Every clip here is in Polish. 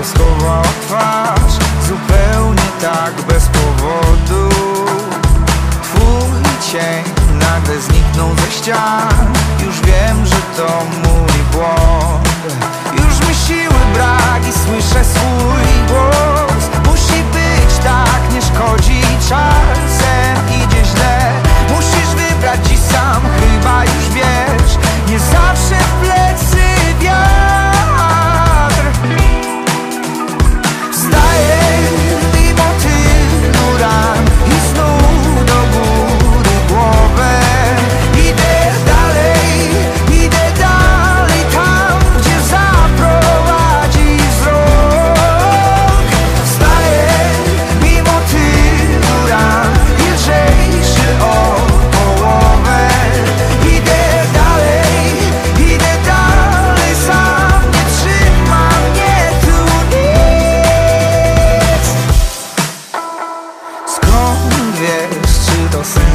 co schował twarz Zupełnie tak bez powodu. Twój cień nagle zniknął ze ścian. Już wiem, że to mój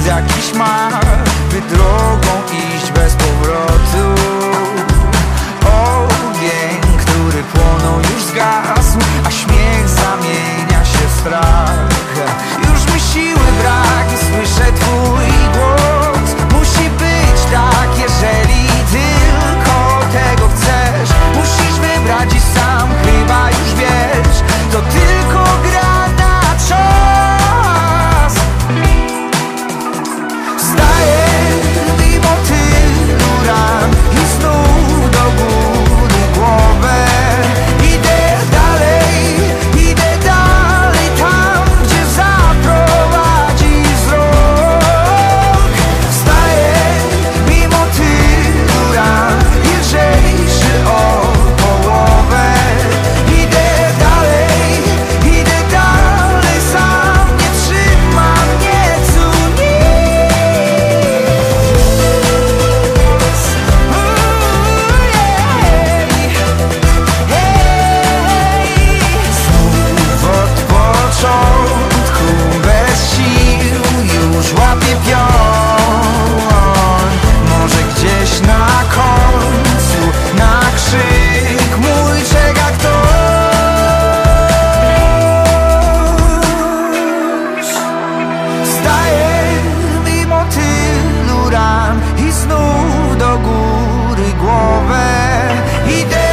jakiś ma y te